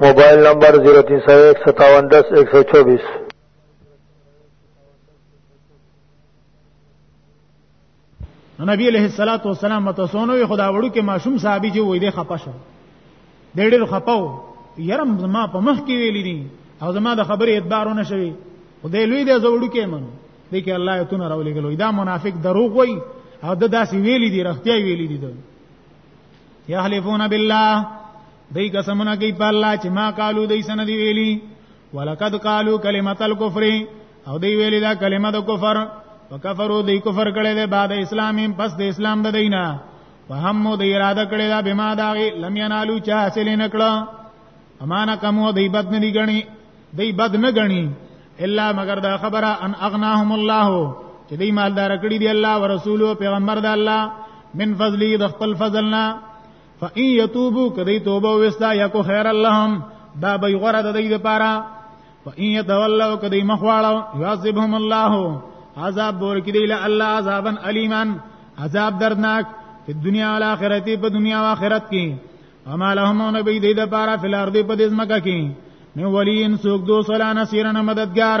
موبایل نمبر 03015710124 نو نبی علیہ الصلوۃ والسلام متسونو خدا وړو کې ماشوم صحابي چې وې دې خپه شو ډېر ډېر خپاو یرم زما په مخ کې ویلې دي او زما د خبرې اعتبارونه شوي او دې لوی دې زوړو کې منو دې کې الله یې تونه راولې ګلو دا منافق دروغ وای او د داسې ویلې دي رښتیا ویلې دي یا حلفون بالله دای قسمونه کوي په الله چې ما قالو دای سن دی ویلی ولقد قالو کلمه الکفر او دی ویلی دا کلمه د کفر وکفرو دی کفر کړي ده بعد اسلام پس د اسلام د دینه وهم د اراده کړي دا بما دا لم ینالو چا حاصل نکړه امانه کمو دی بد نه دی غني دی بد نه غني الا مگر دا خبره ان اغناهم الله چې دی مالدار کړي دی الله او رسول او پیغمبر د الله من فضلی د خپل فضلنا فإن يتوبوا کدی توبه وستا یکو خیر اللهم دا به غره د دې لپاره فإن يتولوا کدی مخواړو يعذبهم الله عذاب بور کړي له الله عذابا الیمان عذاب دردناک په دنیا او آخرت په دنیا او آخرت کې اما لهم نبی دې د پاره فل ارض په دې ځمکه کې نو ولی ان سوق دو سلا نصيرن مددگار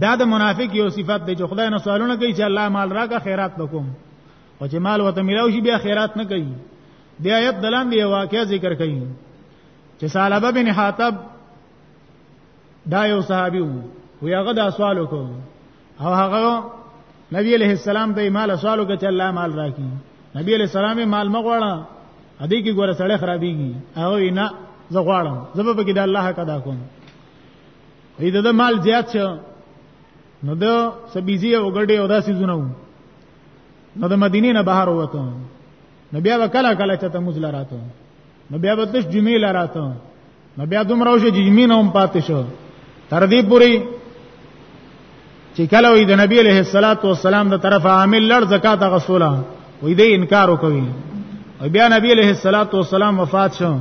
دا د منافق یو صفت دی چې خدای نه سوالونه کوي چې الله مال راکا خیرات وکوم او چې مال وته ملاو شي بیا خیرات نه کوي د آیت دلان دی واقعیا ذکر کوي چې سالبه بن حاتب دا یو صحابي وو وی هغه دا سوال وکړ او هغه نبی علیہ السلام ته مال سوال وکړ چې الله مال راکړي نبی علیہ السلام مال مغواړه ادي کې ګوره سړی خرابيږي هغه نه زه غواړم زه به کې د الله حق ادا کوم وی د مال زیات شو نو د سبيزي او ګډي او داسې زونه نو د مدینه نه بهر وته نو بیا وکلا کلا چته مزل راته نو بیا وتش جمعې لراته نو بیا دومره شو چې جمعې نه هم پاتې شو تر دې پوري چې کله وي د نبی عليه الصلاه والسلام د طرفه عامل لړ زکات غسوله وې دې انکار وکوي او بیا نبی عليه الصلاه والسلام وفات شو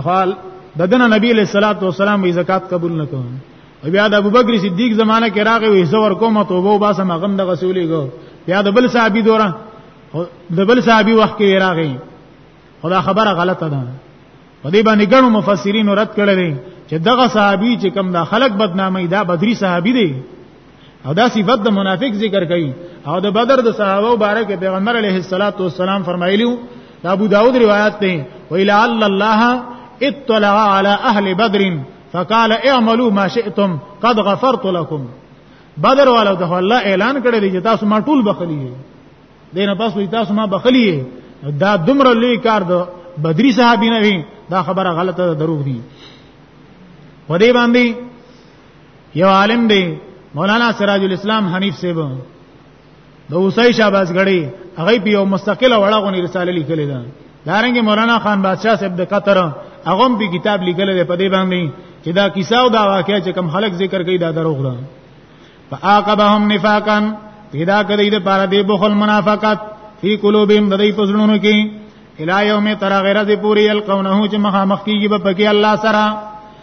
اخال ددن نبی علیہ الصلوۃ والسلام وی زکات قبول نکوم بیا د ابوبکر صدیق زمانہ کې راغی وی زور کوم توبه وباسم غم د غسولې ګو بیا د بل صحابي دوره د بل صحابي وخت کې راغی خدا خبره غلطه ده په دې باندې ګڼو مفسرین رد کړل چې دغه صحابي چې کم دا خلق بدنامي دا بدري صحابي دی او دا صفت د منافق ذکر کړي او د بدر د صحابه مبارک پیغمبر علیه الصلاۃ والسلام فرمایلیو دا ابو داود روایت ده ویلا الله اطلع على اهل بدر فقال اعملوا ما شئتم قد غفرت لكم بدر والو ته الله اعلان کړی دی چې تاسو ما ټول بخلی دین پس وی تاسو ما بخلی دا دمر لوی کار دو بدری صحابین وی دا خبره غلطه دروغ دی په دې باندې یو عالم دی مولانا سراج الاسلام حنیف صاحب د اوسای شاباز غړي هغه په یو مستقله وړه غونې رساله لیکلې ده دارنګه مولانا خان بادشاہ صاحب د قطر هغه په کتاب لیکل دی په دې باندې چې دا کیسه او دا واقعیا چې کم خلک ذکر کوي دا دروغ ده فاعقبهم نفاقا پیدا کړی د پاره دی بخل منافقت فی قلوبهم د دې پزړونو کې الی یوم تر غیر ذی پوری القونه چې مخامخ کیږي په کې الله سره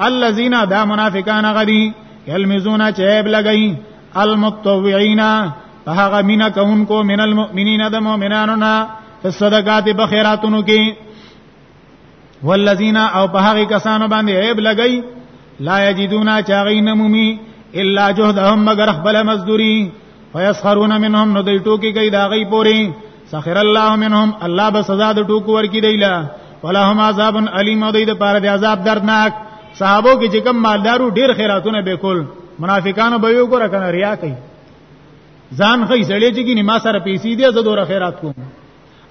الذين دا منافقان غدي يلمزون چيب لګي المتطوعين هغه مینا کونکو من المؤمنین د مؤمنانو نه صدقات بخیراتونو کې والذین او په هغه کسانو باندې عیب لګی لا یجدون چاغین مومی الا جهدهم مگر خپل مزدوری فیسخرون منهم نو دی ټوکی کوي دا غي پوری سخر الله منهم الله به سزا د ټوکو ورکی دیلا ولهم عذاب الیم دوی د پاره د عذاب دردناک صحابو کې چې کوم مالدارو ډیر خیراتونه به کول منافقانو به یو ګره کنه ریا کوي ځان خې سړی چې کې نما سره پیسې دی زه دوره خیرات کوم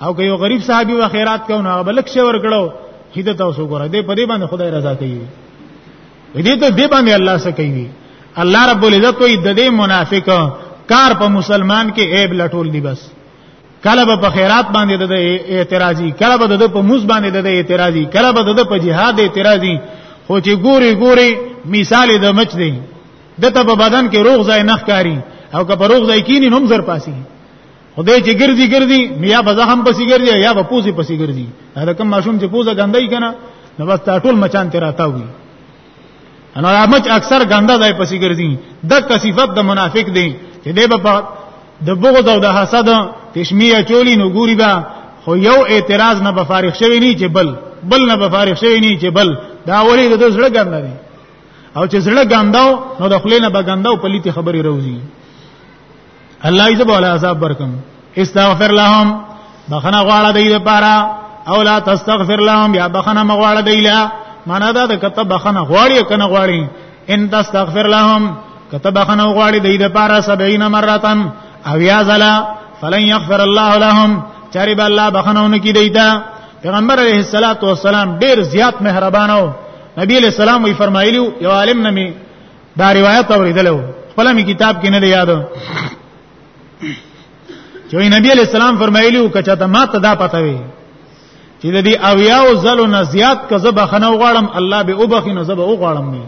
او که یو غریب صحابي و خیرات کوي نو بلک شي ورکړو هیته تاسو ګوره دې په دې باندې خدای رضا کوي دې ته دې باندې الله څه کوي الله رب العزت وي د دې منافق کار په مسلمان کې عیب لټول دی بس کله به په خیرات باندې د اعتراضي کله به د په موس باندې د اعتراضي کله به د په جهاد اعتراضي خو چې ګوري ګوري مثال د مچ دی دته په بدن کې روغ ځای نخ کاری او که په روغ ځای کینی هم زر پاسي خو به چې ګرځي ګرځي نو یا به زخم پسې ګرځي یا به پوزي پسې ګرځي دا کوم ماشوم چې پوزه ګندای کنه نو بس تا ټول مچان تیر راتا وي انا مچ اکثر ګنده ځای پسې ګرځي د کثیفت د منافق دی چې دی به د بغض او د حسد تشمیه چولی نو ګوري با خو یو اعتراض نه به فارغ شوی نه چې بل بل نه به فارغ شوی نه چې بل دا ولی د زړه ګنده دی او چې زړه ګنداو نو د خلینو به ګنداو پلیتی خبري روزي الله یې به ولا عذاب ورکم استغفر لهم بخنه غواړه دی لپاره او لا تستغفر لهم یا بخنه مغواړه دی لا معنا دا د کته بخنه غواړي کنه غواړي ان تستغفر لهم کته بخنه غواړي دی لپاره 70 مرتن او یا زلا فلن يغفر الله لهم چاری به الله بخنهونه کی دیتا پیغمبر علیه الصلاۃ والسلام ډیر زیات مهربان او نبی علیہ السلام وی فرمایلیو یو عالم نمی دا روایت اوریدلو خپل می کتاب کې نه یاد چې نبی علی السلام فرمایلی او کچا ته ما ته دا پته وي چې د دې اویا او زلو نه زیات کزه بخنه غواړم الله به وبخینو زبه او غواړم نه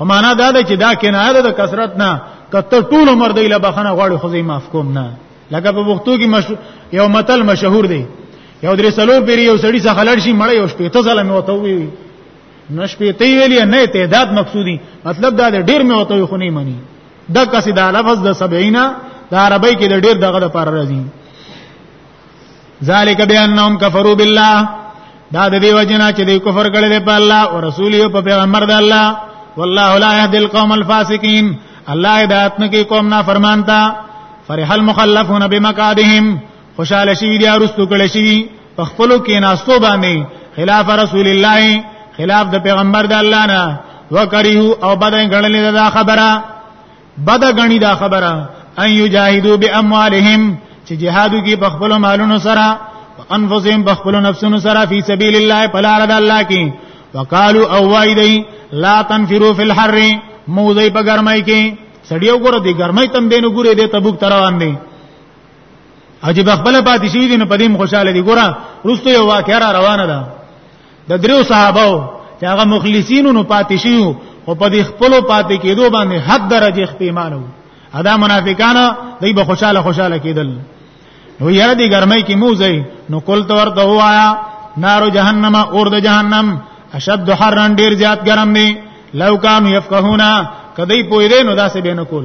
او معنا دا ده چې دا کنایه ده د کثرت نه کته ټول عمر دی له بخنه غواړي خو زې معاف کوم نه لکه په وختو کې مش... یو متل مشهور دی یو درې سلو پیری یو سړی څخه لړ شي مړ یو شپې ته ځله مې وته وی نشپیته ویلی نه تعداد مقصودی مطلب دا ډیر مې وته خو نه مانی دا کسي دا لفظ د 70 د عربی کې د ډیر دغه لپاره راځي ذالک بانهم کفروا بالله دا د دې وجنا چې دوی کفر کړل په الله او رسول او په پیغمبر د الله والله لا يهدي القوم الفاسقين الله هدایت نه کوي قوم نافرمان ته فرح المخلفون بمقعدهم خوشاله شي دي ارستو کړي شي دي په خپل کې ناستو باندې خلاف رسول الله خلاف د پیغمبر د الله نه وکړیو او بدن غړلې دا خبره بد غنی دا خبره ان یجاهدوا باموالهم چې جهادو کې په خپل مالونو سره انفسهم په خپل نفسونو سره فی سبیل الله په لار د الله کې وقالو او وای دی لا تنفروا فی الحر موزی په ګرمای کې سړیو ګره دی ګرمای تم دینو ګره دې تبوک تروان دی او چې بخبل پاتې شي دي نو په دې خوشاله دي ګوره روستو یو واقعا را روانه ده د دریو صحابه چې هغه مخلصین نو پاتې شي او په دې خپل پاتې کېدو باندې حد درجه اختیمانو ادا منافقان دوی به خوشاله خوشاله کېدل نو یاره دې ګرمۍ کې موزي نو کول تو ورته وایا نارو جهنم اور د جهنم اشد حرن ډیر زیات ګرم دی لو کانوا یفقهون کدی پوی دی نو داسې به نه کول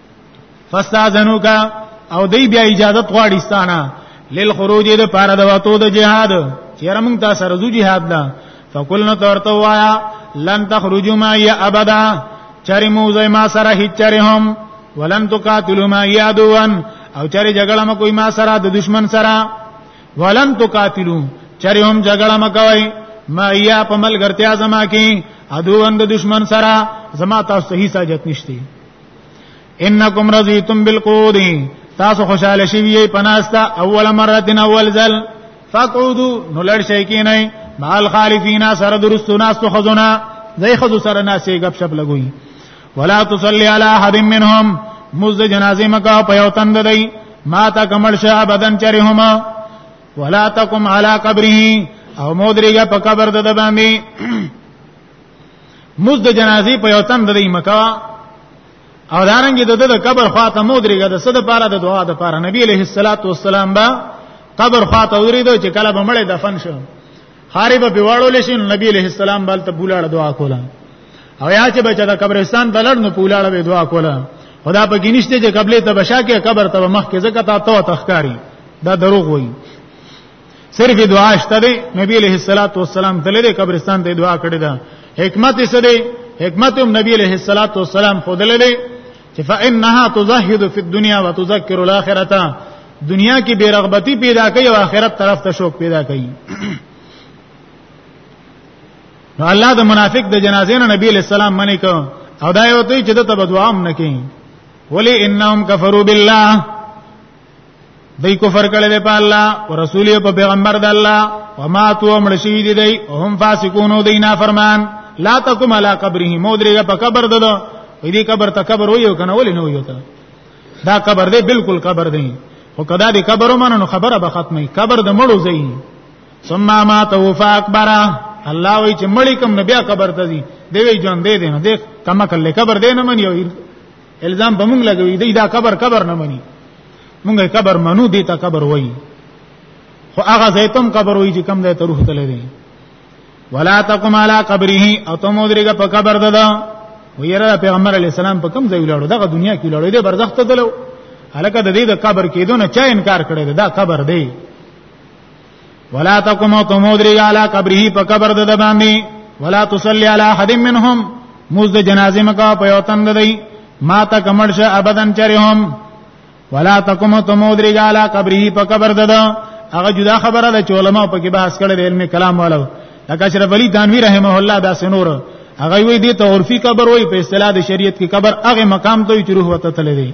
فاستاذنو کا او دی بیا اجازه غواړي ستانه للخروج د پاره د واتو د جهاد چیرې موږ تاسو سره زو جهاد لا فقلنا تورته وایا لن تخرجوا معي ابدا چرې مو زې ما سره هیڅ چرې هم ولن تقاتلوا معي عدوا او چرې جګړه مکو ما سره د دشمن سره ولن تقاتلوا چرې هم جګړه مکوي ما یا په ملګرتیا زما کې عدو اند دشمن سره زما تاسو هیڅ حاجت نشته انکم رضیتم بالقعود تاسو خوشاله شي وی پناستا اول مره تن اول ځل فقعدو نو لړ شي کې نه مال خالفین سره درستو ناس تو خزونه زي خزو سره ناسې غب شپ لګوي ولا تصلي على احد منهم مز جنازه مکا په یو تند دی ما تا کمل شاه بدن چره هما ولا تقم على قبره او مودریګه په قبر د باندې مز د جنازې په یو تن درې مکا او دارنګ د د قبر خواته مو درېګه د صد پاره د دعا د پاره نبی عليه الصلاه والسلام با قبر خواته ورېدو چې کله به مړې دفن شو خارې به پیواړو لشي نبی عليه السلام بل ته بولاړه دعا کوله او یا چې بچا د قبرستان بلړ نو بولاړه به دعا کوله خدا په ګینشته چې قبله ته بشا کې قبر ته مخ کې زکه تا تو تخکاری دا دروغ وایي صرف دعا شته دی نبی علیہ الصلات والسلام تلل قبرستان ته دعا کړې ده حکمت یې څه دی حکمت هم نبی علیہ الصلات والسلام خودلې دی چې فإنها تزهد فی الدنيا وتذکر الاخرته دنیا کې بیرغبتی پیدا کوي او آخرت طرف ته شوق پیدا کوي نو الله د منافق د جنازې نه نبی علیہ السلام منی کو او دا یو ته چې د تبدعام نه کوي ولی انهم کفروا بالله دی کفر کړي دی په الله او رسول یې په پیغمبر د الله او ما تو مړ شي دی دی او هم فاسقون دی نه فرمان لا تکم علی قبره مودریګه په قبر ددو دې قبر ته قبر ویو کنه ولې نه ویو ته دا قبر دی بالکل قبر دی او کدا دې قبر ومنو خبره به ختمه قبر د مړو زئی ثم ما توفا اکبره الله وی چې مړی کوم نبي قبر ته دی دی وی ژوند دی نه دی کما کله قبر دی نه منیو الزام به مونږ لګوي دی دا قبر قبر نه مني مونږ قبر منو دی ته قبر وایي خو هغه زیتم قبر وایي چې کم ځای ته روح تللی دی ولا تقم على قبره او ته مودريګه په قبر ددا ویره پیغمبر علی السلام په کم ځای ولاړو دغه دنیا کې ولاړو دی برزخ ته دلو هلکه د دې د قبر کېدو نه چا انکار کړی دا قبر دی ولا تقم تمودری علی قبره په قبر د باندې ولا تصلی علی احد منهم موز د جنازې مکا په یو تند دی ما ته کمر شه ابدن چرهم ولا تقم تمودری علی قبره په قبر د هغه جدا خبره ده چې علما په کې بحث کړي علم کلام والو لکه اشرف علی تنوی رحمه الله دا سنور هغه وی دي ته عرفي قبر وای په اصطلاح د شریعت کې قبر هغه مقام ته چې روح وته تللی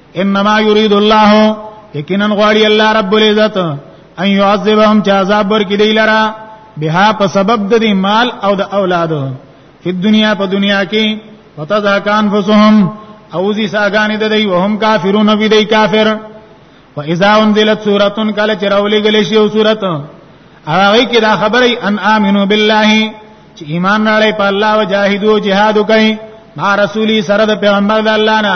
انما يريد الله یقینا غواړي الله رب العزت ان يعذبهم چې عذاب ورکړي دی لرا بها په سبب د دې مال او د اولاد په دنیا په دنیا کې وتذاکان فسهم او زی ساګانی د دی وهم کافرون وی دی کافر و اذا انزلت سوره کله چرولې غلې شی او سوره هغه کې دا خبره ان امنو بالله چې ایمان راړې په الله وجاهدوا جهاد کوي ما رسولي سره د پیغمبر د الله نه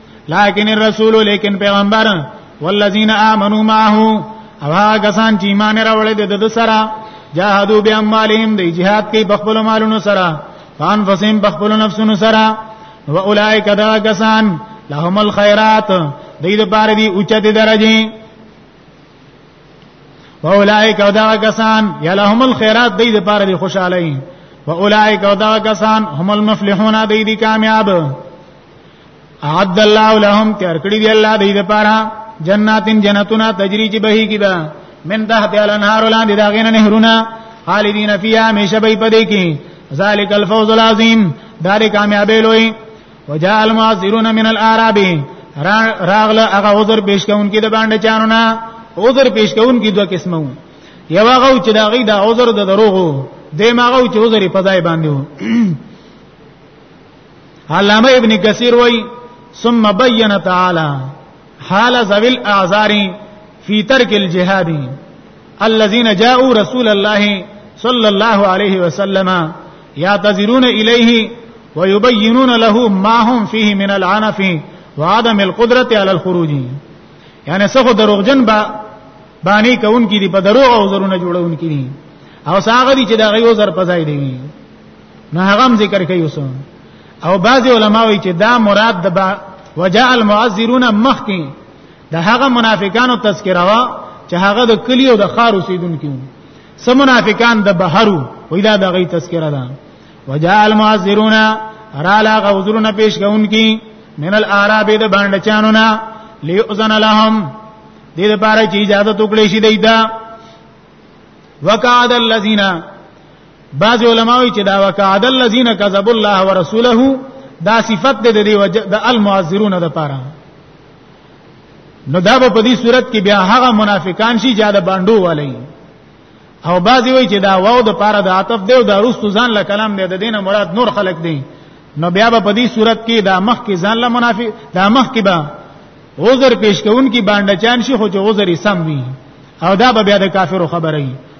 لكن الرسول لیکن پیغمبر والذین آمنوا معه او هغه کسان چې ایمان راوړل دي د سره جاهدوا باموالهم دی جهاد کوي بخبل مالونو سره فان فسیم بخبل نفسونو سره و اولائک دا کسان لهم الخيرات دې د پاره دي اوچته درجه و اولائک دا کسان یا لهم الخيرات دې د پاره دي خوشاله و اولائک دا کسان هم المفلحون دې دي کامیاب عد الله لهم تیار کړی دی الله دې لپاره جناتین جنتنا تجری کی بهی کی با من تحت الانهار لاندې دا غینه نهرونه خالدین فیها همیشه به پدې کی ذالک الفوز العظیم دا دې کامیابی لوی وجاء المعذرون من الاعراب راغله هغه عذر پیش کوونکې د باندې چانو نه عذر پیش کوونکې دوه قسمه وو یو هغه چې دا غي دا عذر د دروغو د ماغه چې عذر په ځای باندې وو علامه ابن کثیر وای ثم بین تعالی حال ذوی الاعذار فی ترک الجهاد الذين جاءوا رسول الله صلى الله عليه وسلم يعتذرون اليه ويبينون له ما هم فيه من العنف وعدم القدره على الخروج یعنی څخه دروغجن با باندې کون کی دی په دروغ او زرونه جوړون کی او ساغه دي چې دا غيو زر پځای دی نو هغه هم ذکر کوي اوس او بعض علما وایي چې دا مراد د با وجاء المعذرون مخکې د هغه منافقانو تذکره وا چې هغه د کلی او د خار اوسیدونکو سم منافقان د بهرو وای دا د غي تذکره ده وجاء المعذرون را لا غوذرون پیش کوونکی من الاعراب د باندې چانو نه ليؤذن لهم دې لپاره چې اجازه توکړې شي دیدا وقعد الذين بعض علما وی چې دا وکعد الذين كذبوا الله ورسوله دا صفت د دې وجه د المعذرون د پاره نو دا په دې صورت کې بیا هغه منافقان شي چې دا باندو والي او بعضی وی چې دا واو د پاره د عاطف دی او د رستو ځان له کلام دی د دینه مراد نور خلق دی نو بیا په دې صورت کې دا مخ کې ځان له منافق دا مخ کې با عذر پیش کوونکی باندې چان شي خو چې عذر یې سم وي او دا به بیا د کافرو خبره وي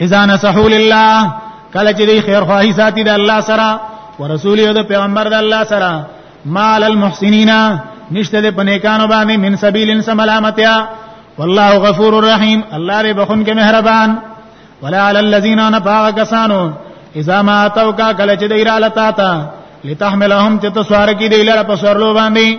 اذا نصحوا لله کله چې دی خیر خواهی ساتي د الله سره ورسول یو د پیغمبر د الله سره مال المحسنین نشته له پنیکانو باندې من سبیل ان سملامتیا والله غفور رحیم الله دې بخون کې مهربان ولا علی الذین نفاق کسانو اذا ما اتوکا کله چې دی را لتا تا لتحملهم چې تسوار کې دی لره په سرلو باندې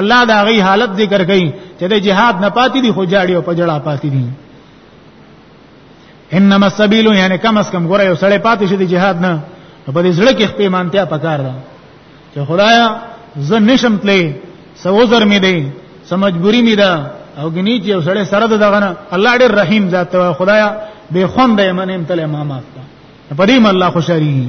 الله دا غي حالت ذکر کوي چې د جهاد نه پاتې دي خو جاړي او پجړه پاتې دي انما السبيل یعنی کم اس کم ګوره یو سړی پاتې شي د جهاد نه په دې سړی کې خپې مانتیا پکار ده چې خدایا زه نشم تلې سوزر مې دی سمجبوري مې ده او غني چې یو سړی سره دغه نه الله ډېر رحیم ذات خدایا به خوند یې منم تلې ما معاف په دې الله خوشالي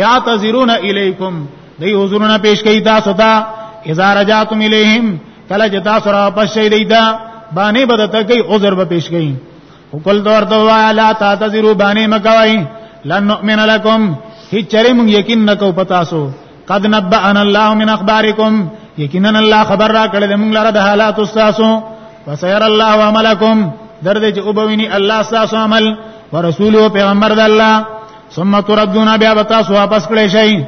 یا تزرون الیکم دی حضورنا پیش کوي تاسو ته اذا رجعتم الیهم کله چې تاسو را پښې شي دی دا باندې بدته کوي عذر به پیش کوي وکل دور دوا لا تعتذروا باندې مکوي لن نؤمن لكم هیڅ چرې مونږ یقین نکو پتا سو قد نبأنا الله من اخبارکم یقینا الله خبر را کړل مونږ لره د حالات تاسو وسير الله عملکم درد چې وبویني الله تاسو عمل ورسول او پیغمبر د الله ثم تردون بیا بتا سو واپس کړی شي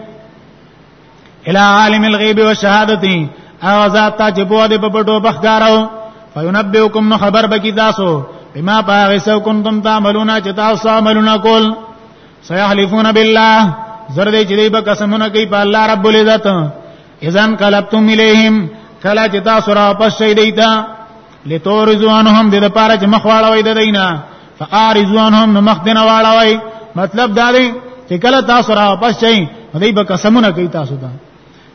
الى عالم الغیب والشهادتی هغه ذات ته چې بو دې په پټو بخګارو فینبئکم نو خبر بکی تاسو بما باغ سو کنتم تعملون چې تاسو عملونه کول سيحلفون بالله زر دې چې دې په قسمونه کوي په الله رب العزت اذن کلبتم الیہم کلا چې تاسو را پښې دیتا لتورزوانهم د لپاره چې مخواړوي د دینه فارزوانهم نو مخ دینه واړوي مطلب دا دی چې کله تاسو را واپس شئ دوی به قسمونه کوي تاسو ته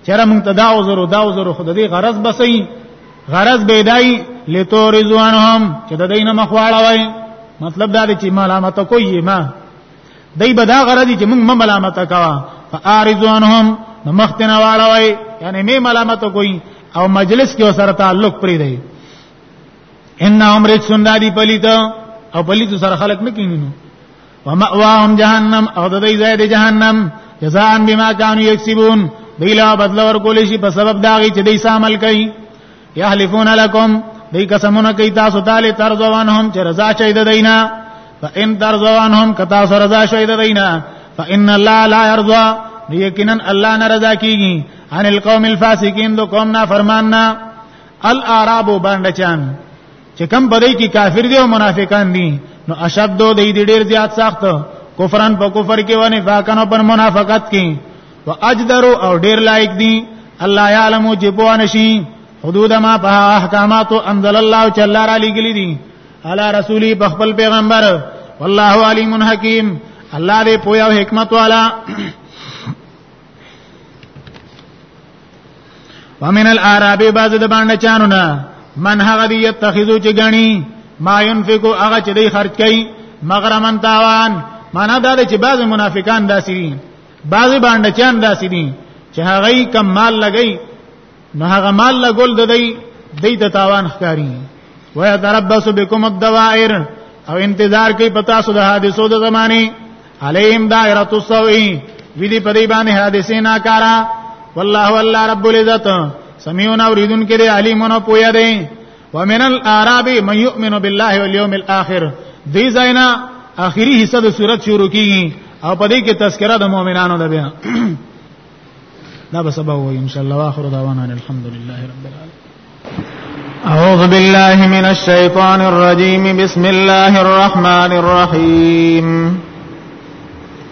چیرې مونږ ته دا عذر او دا عذر خود دې غرض بسې غرض به دای لتورزوانهم چې د دینه مخواړوي مطلب دا دی چې ملامت کوي ما دای به دا غرض چې موږ ملامت کوا فارزونهم مختنه واړوي یعنی می ملامت کوي او مجلس کې سره تعلق پری دی ان عمر سندادی پلیت او پلیت سره خلق نه کینی نو ومأواهم جهنم او د دې ځای د جهنم جزاء بما كانوا يكسبون دیلا بدل ورکول شي په سبب داږي چې دې عمل کوي یحلفون لکم دې قسمونه کوي تاسو تعالی ترزوانهم چې رضا شي د دینه فان ترزوانهم کتا سره رضا شي د دینه فان الله لا يرضى یقینا الله نه رضا کیږي ان القوم الفاسقین دو قوم نا فرمان نا الاعراب باندې چان چې کم بدای کی کافر دي او منافقان دي نو اشد دو دی ډیر زیات سخت کفرن په کفر کې ونه فاکنو پر منافقت کې واجدر او ډیر لایق دي الله يعلم جبوان شي حدود ما په احکامات انزل الله چې الله را لګلی دي على رسولي په خپل پیغمبر والله علیم حکیم الله دې پویا او حکمت والا ومن العرب بعض د باندې چانو نه من هغه دی یتخذو چې غنی ما ينفقو هغه چې دی خرج کوي مغرمن تاوان معنا دا چې بعض منافقان داسي بعضی باندکیان داسې دي چې هغه کم مال لګي نو هغه مال لګول د دی دی ته تاوان ښکاری وای تربص بكم الدوائر او انتظار کوي پتا سو د حادثو د زمانه علیم دائره السوئی وی دی پدی باندې حادثه ناکارا والله والله رب العزت سميون اوریدون کړي علیمون پویا دی ومن الاعراب من يؤمن بالله واليوم الاخر دې زینا اخیری حصہ د صورت شروع کیږي او په دې کې تذکرہ د مؤمنانو ده بیا دا به سبا وایي ان شاء الله واخر دعوانا الحمد لله رب العالمين أعوذ بالله من الشيطان الرجيم بسم الله الرحمن الرحيم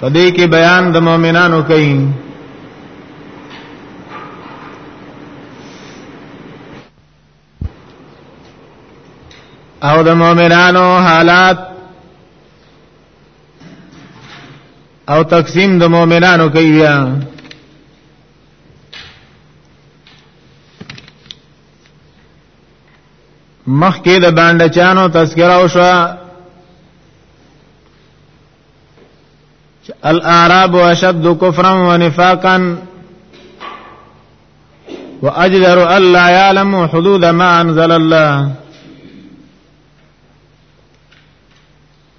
په دې کې بیان د مؤمنانو کوي او د مؤمنانو حالات او تقسیم د مؤمنانو کوي بیا مخکې د باندې چانو تذکرہ وشوه الاعراب اشد كفرا ونفاقا واجدر الا يعلم حدود ما انزل الله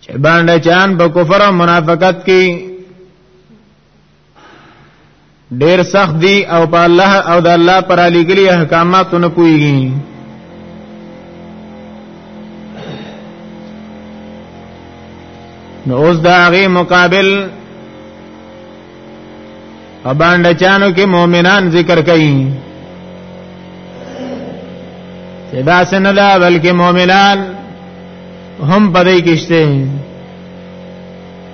باندې چان په کفر او منافقت کې ډیر سخت دی او په الله او د الله پر علی ګلی احکامات نه پويږي نو اوس دا غي مقابل اباند چانو کې مؤمنان ذکر کوي چې دا څنګه دا بلکې مؤمنان هم پدې کېشته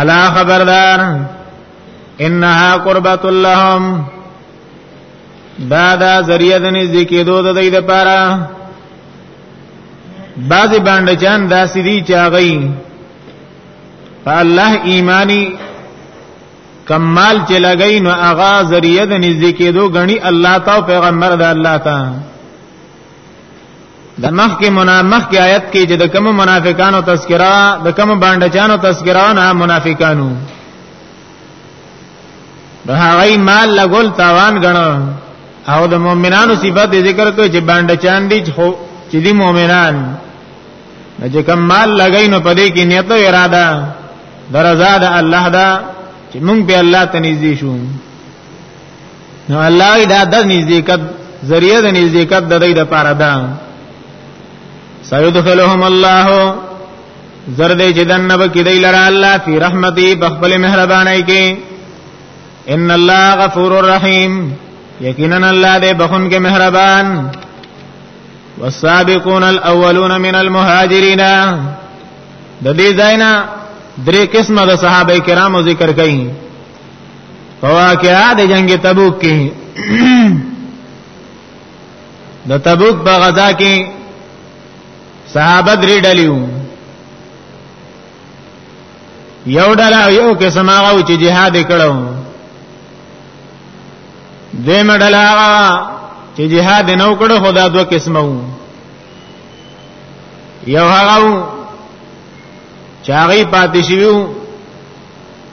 الا خبردار انها قربت لهم دا دا ذریعہ د نږدې کېدو د دې لپاره بعضی باندې جان داسې دي چې هغه په الله ایمانی کمال چې لګی نو هغه ذریعہ د نږدې کېدو غني الله تا پیغمبر د الله تا د مخ کې منافق کې آیت کې چې د کوم منافقانو تذکرہ د کوم باندچانو تذکرہ نه منافقانو د هغه مال لګول تاوان غنو او د مؤمنانو صفات ذکر کوي چې باندچان دي چې دي مؤمنان چې کوم مال لګای نو پدې کې نیت او اراده درزاد الله دا چې مونږ به الله ته نږدې شو نو الله دا د نزدېکت ذریعہ د نزدېکت د دې د پاره ده سيدخلهم الله زرد چې دنه به کې دی لره الله فی رحمتي بخبل مهرباني کې ان الله غفور رحیم یقینا الله دې بخون کې مهربان والسابقون الاولون من المهاجرين د دې ځاینا درې قسمه د صحابه کرامو ذکر کړي فواکه د جنگ تبوک کې د تبوک په غزا کې صحابه درې ډلیو یو ډله یو کې سماغو چې jihad کړو دیم ډله چې jihad نه وکړو خدا دوه قسمه وو یو هغه چاغي پاتې شویو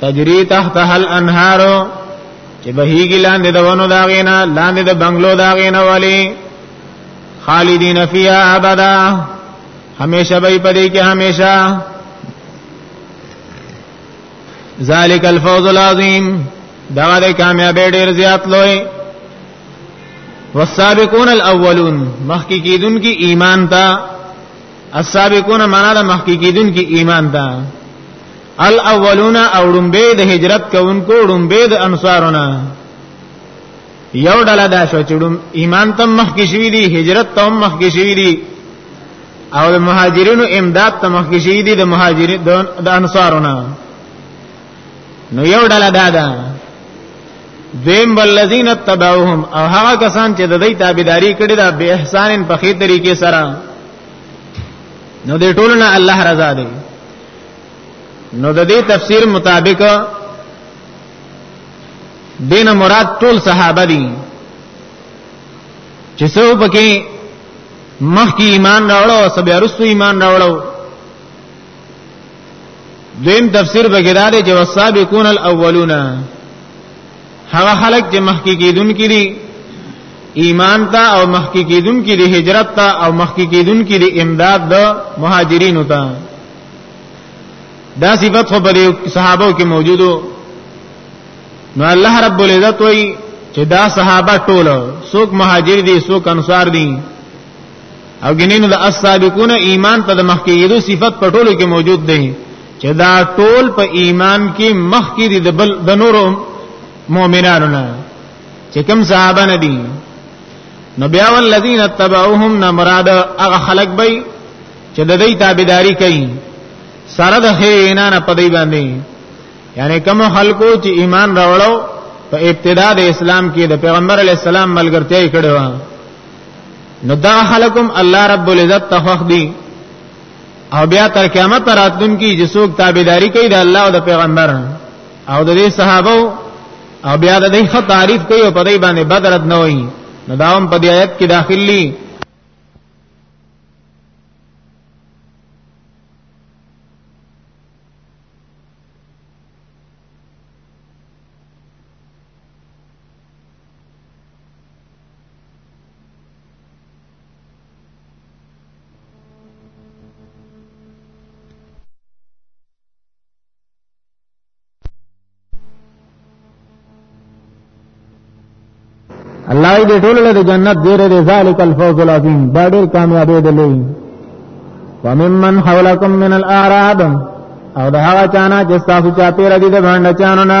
تجری تحت هل انهارو چې بهیږي لاندې د ونو دا غینا لاندې د بنگلو دا غینا والی خالدین فیها ابدا همیشه به پدې کې همیشه ذالک الفوز العظیم دا د کامیابی ډیر زیات لوی والسابقون الاولون مخکی کیدون کی ایمان تا السابقون معنا د مخکی کیدون کی ایمان تا الاولون او ډمبه د هجرت کوونکو ډمبه د انصارونه یو ډله دا شو چې ډم ایمان تم مخ کې شوی دی هجرت تم مخ کې شوی دی او د مهاجرینو امداد تم مخ کې شوی دی د مهاجرین د انصارونه نو یو ډله دا ده دیم بالذین تبعوهم او هغه کسان چې د دې تابعداري کړې ده به احسان په خې طریقې سره نو دې ټولنه الله رضا دی نو د دې تفسیر مطابق دین مراد ټول صحابه دي چې څو پکې مخکې ایمان راوړو او سبیا رسو ایمان راوړو دیم تفسیر بګیدار چې والسابقون الاولون هغه خلک چې مخکې کېدونکي دي ایمان ته او مخکې کېدونکي دي هجرت ته او مخکې کېدونکي دي امداد د مهاجرینو ته دا صفت خو په صحابه کې موجودو نو الله رب العزت وایي چې دا صحابه ټول څوک مهاجر دي څوک انصار دي او ګنینو د السابقون ایمان ته د مخکې یدو صفت په ټولو کې موجود دی چې دا ټول په ایمان کې مخکې دي د بل د نورو مؤمنانو نه چې کوم صحابه نه دي نو بیا والذین تبعوهم نه مراد هغه خلق به چې د دې تابعداري کوي سره د خیرنا نه پدې باندې یعنی کوم خلکو چې ایمان راوړو په ابتدا د اسلام کې د پیغمبر علی السلام ملګرتیا کړو نو دا خلکم الله رب العزت تخخ دی او بیا تر قیامت راتلون کی چې څوک تابعداري کوي د الله او د پیغمبر او د دې صحابه او بیا د دې خط تعریف کوي او په دې باندې بدرت نه وایي نو داوم په دې آیت کې داخلي الله دې ټول له جنت دې رې ذالک الفوز العظیم دا ډېر کامیاب دې لوي وممن حولکم من الاعراب او دا هغه چانه چې تاسو چا پیر دي د باندې چانو نه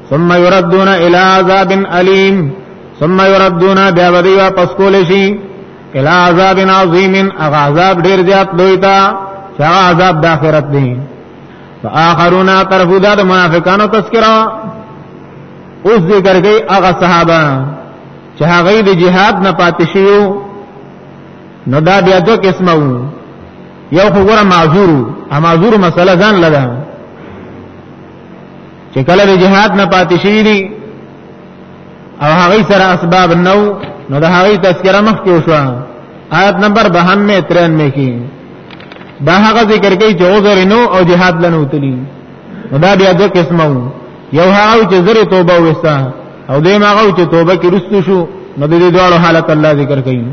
ثم يردون الى عذاب اليم ثم يردون بیا ودی واپس کول شي الى عذاب عظیم اغه عذاب ډیر زیات لوی تا چې عذاب د آخرت دی فآخرون طرفو دا د منافقانو تذکرہ اوس ذکر گئی هغه صحابه چې هغه د جهاد نه پاتې شيو نو دا بیا دوه قسمه وو یو خو ګره معذور او معذور مسله ځان لګا چې کله د جهاد نه پاتې شي دي او هغه سره اسباب نو نو د هغه تذکرہ مخ کې وشو آیت نمبر 92 93 کې دا هغه ذکر کوي چې عذر نو او جهاد لنو تلی دا بیا د قسمه یو هغه چې زری توبه وستا او دې ماغه چې توبه کې رستو شو نو د دې دوه حالت الله ذکر کوي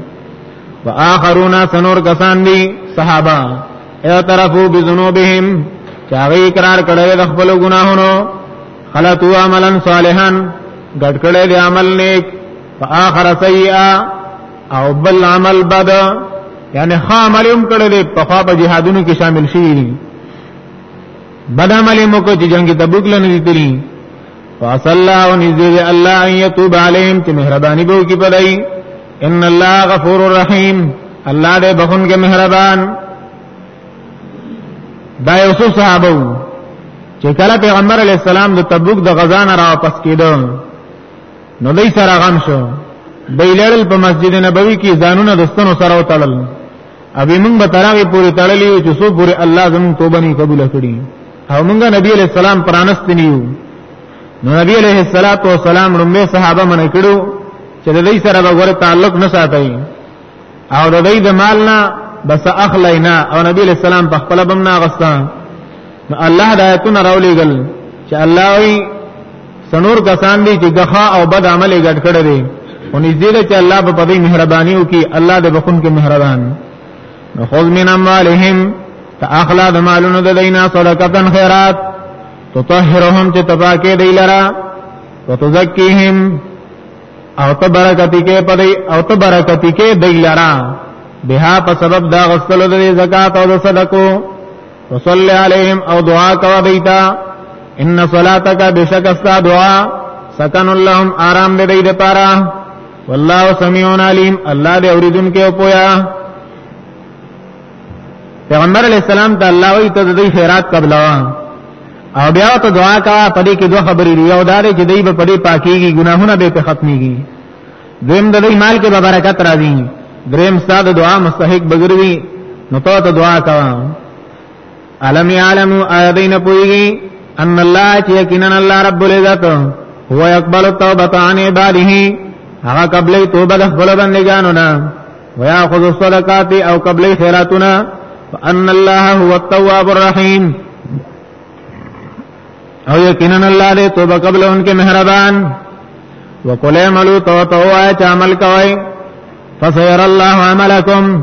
واخرون سنور کسان دي صحابه اعترفوا بذنوبهم چاغي اقرار کړی د خپل ګناهونو خلطو عملا صالحا ګډ کړی دی عمل نیک فآخر سیئا او بل عمل بد یعنی خامل هم کړی دی په خوا په جهادونو کې شامل شي بد عمل مو کو چې جنگ تبوک لنه دي تری فاصلى ونزل الله ان يتوب عليهم چې مهرباني به وکړي په دای ان الله غفور رحیم الله دې بخون کې مهربان دا یو څو صحابه چې کله پیغمبر علی السلام د تبوک د غزا نه را واپس کېدو نو دای سره غم شو بیلړل په مسجد نبوي کې ځانونه دستونو سره وتړل ابي موږ به تراغي پوری تړلې چې سو پوری الله زموږ توبه نه قبول کړي او موږ نبی علیہ السلام پرانستنیو نو نبی علیہ الصلات والسلام لومبه صحابه منع کړو چې د دې سره به غره تعلق نه ساتي او د دې د مال نه بس اخلینا او نبی علیہ السلام په خپل بم نه غستا نو الله د آیتونو راولېګل چې الله وی سنور کسان دي چې غخا او بد عمل یې ګډ کړی دی او نږدې ده چې الله په پدې مهرباني وکي الله د بخون کې مهربان خذ من اموالهم فاخلا د مالونو د دینا صدقه خیرات تطهرهم چې تپاکې دی لرا وتزکیهم او ته برکتی کې پدې او ته برکتی کې دی لرا بها په سبب دا غسلو د زکات او د صدقو وصلی علیهم او دعا کوا دیتا ان صلاتک بشک استا دعا سکن اللهم آرام دې دې پاره والله سميع عليم الله دې اوریدونکو او پویا پیغمبر علی السلام ته الله وی ته دې خیرات قبل او بیا ته دعا کا پدې کې دوه خبرې دی او دارې چې دې په پدې پاکيږي ګناهونه به په ختميږي دویم د دې مال کې برکت راځي دریم ستاسو دعا مستحق بګروي نو ته دعا کا علم یعلمو آیا دین پویږي ان الله چې یقینا الله رب العزت هو يقبل التوبه عن عباده هغه قبلې توبه د خپل بندګانو نه وياخذ الصدقات او قبلې خیراتونه ان الله هو التواب الرحیم او یقینا الله دې توبه قبل انکه مهربان وقل اعملوا توتوا عمل کوي فسير الله عملكم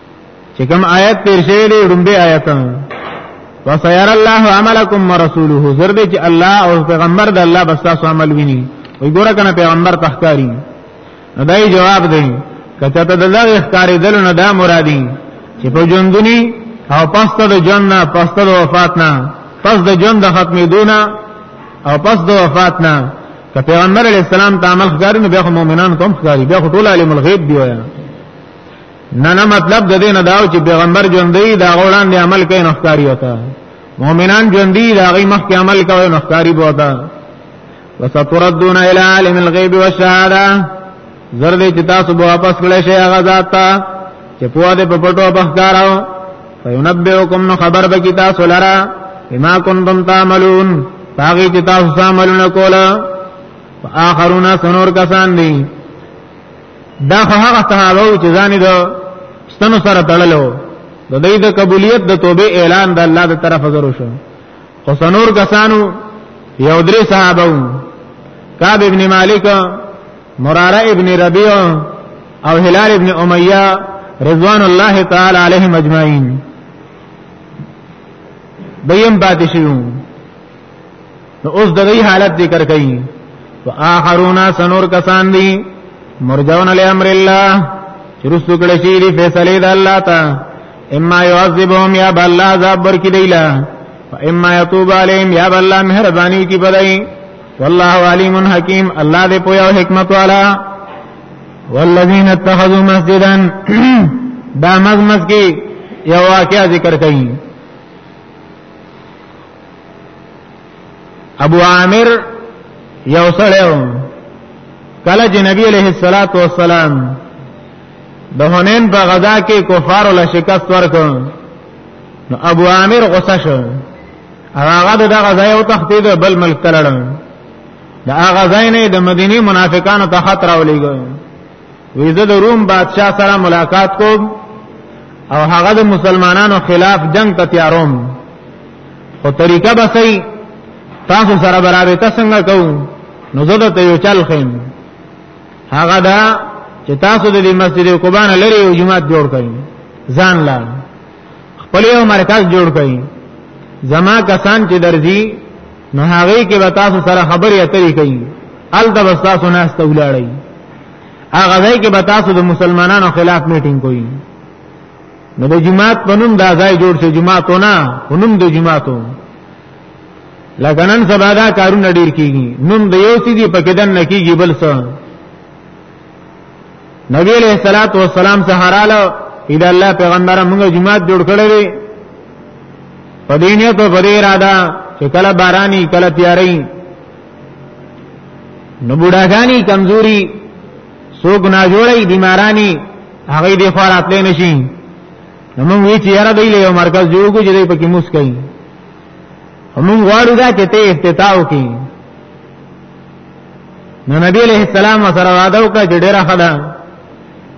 چې کوم آیت تیر شوی دی رومبه آیت وسير الله عملکم ورسوله زرد چې الله او پیغمبر د الله بس تاسو عمل ویني وي ګوره کنه پیغمبر تخکاری نو دای جواب دی کته ته دغه اخکاری دل نه دا مرادي چې په ژوندونی او پس ته د ژوند نه پس ته د وفات نه پس د ژوند د ختمې دونه او پس د وفات نه که پیغمبر علی السلام ته عمل ښکاری نو بیا مؤمنان کوم ښکاری بیا ټول عالم الغیب دی وایي نه نه مطلب د دې نه داو چې پیغمبر ژوندۍ دا غوړان دی عمل کوي نخکاری وتا مؤمنان ژوندۍ دا غي مخ کې عمل کوي نخکاری بوتا وستردون الى عالم الغيب والشهاده زرد چې تاسو به واپس کړئ شي هغه ذات ته چې په دې په پټو بخکارو فینبئکم نو خبر به کی تاسو لرا بما کنتم تعملون باقی چې تاسو عملونه کولا اخرون سنور کسان دي دا خو هغه صحابه چې ځان د ستنو سره تړلو د دې د قبولیت د توبې اعلان د الله د طرفه ضرور شو او سنور کسانو یو درې صحابه کعب ابن مالک مراره ابن ربیع او هلال ابن امیہ رضوان الله تعالی علیهم اجمعین دیم پاتې شوم نو اوس د دې حالت ذکر کړي واخرون سنور کسان دي مرجون لامر الله چرستو کړه شي دی فیصله د الله تا اما يعذبهم يا بالله عذاب ورکی دیلا اما يتوب عليهم يا بالله مهرباني کی بدای والله عليم حكيم الله دې پویا او حکمت والا والذین اتخذوا مسجدا دا مزمز کی یو واقعا ذکر کړي ابو عامر یو سره کله چې نبی علیہ الصلات والسلام د هنین په غزا کې کفار له شکست ورکړ نو ابو عامر غصه شو هغه د غزا یو تخدید بل ملک تلل دا غزا نه د مدینی منافقانو ته خطر ولېګو وی زه د روم بادشاہ سره ملاقات کوم او هغه د مسلمانانو خلاف جنگ ته تیاروم خو طریقه به صحیح تاسو سره برابر ته څنګه کوم نو زه ته یو چل خیم هغه دا چې تاسو د مسجد قباء نه لري یو جماعت جوړ کړئ ځان لا خپل یو مرکز جوړ کړئ زما کسان چې درځي نو هغه کې به تاسو سره خبرې اترې کوي ال د بس تاسو نه استولاړئ هغه ځای کې به تاسو د مسلمانانو خلاف میټینګ کوئ نو د جماعت په نوم دا ځای جوړ شي جماعتونه په نوم د جماعتو لکه نن سبا دا کارونه ډیر کیږي نوم د یو څه دی پکې دن نه کیږي بل څه نبی علیہ الصلوۃ والسلام سهاراله اله الله پیغمبر موږ جماعت جوړ کړی دی په دینه ته په دې اراده چې کله بارانی کله تیاری نو بډاګانی کمزوري سوګ نه جوړي بیمارانی هغه دی خور اتلې نشي نو موږ وی چې یاره دی له مرکز جوړ کو چې پکې موس کوي موږ غواړو دا چې ته افتتاح وکړي نو نبی علیہ السلام سره وعده وکړه چې ډیره خدا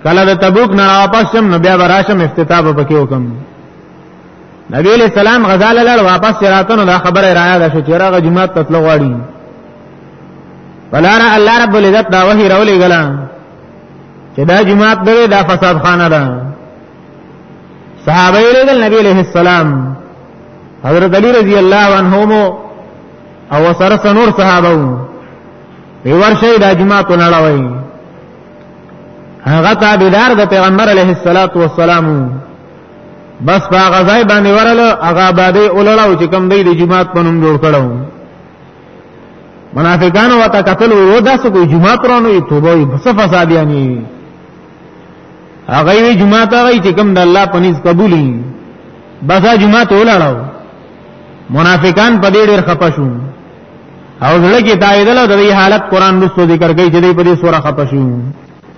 کله د تبوک نه واپس شم نو بیا براشم افتتاح پکې وکم نبی علیہ السلام غزال لړ واپس راتنو دا خبره را یاد شو چې راغه جمعه ته تلو غواړي ولاره الله رب العزت دا وحی راولې غلا چې دا جمعه دغه دا فساد خانه ده صحابه یې لګل نبی علیہ السلام حضرت علی رضی الله عنهم او سره سنور صحابه وی ورشه دا جمعه ته نړوي هغه تابعدار د پیغمبر علیه الصلاۃ والسلام بس په هغه ځای باندې ورل هغه باندې اولړاو چې کوم دی د جمعات په نوم جوړ کړو منافقانو وتا قتل وو داس کوئی جمعات رانو یې توبه یې بس فساد یانی هغه وی جمعات هغه چې کوم د الله پنيز قبولي بس جمعات اولړاو منافقان په دې ډېر خپه شو او زړه کې تایدل د دې حالت قران د ذکر کوي چې دې په دې سوره خپه شو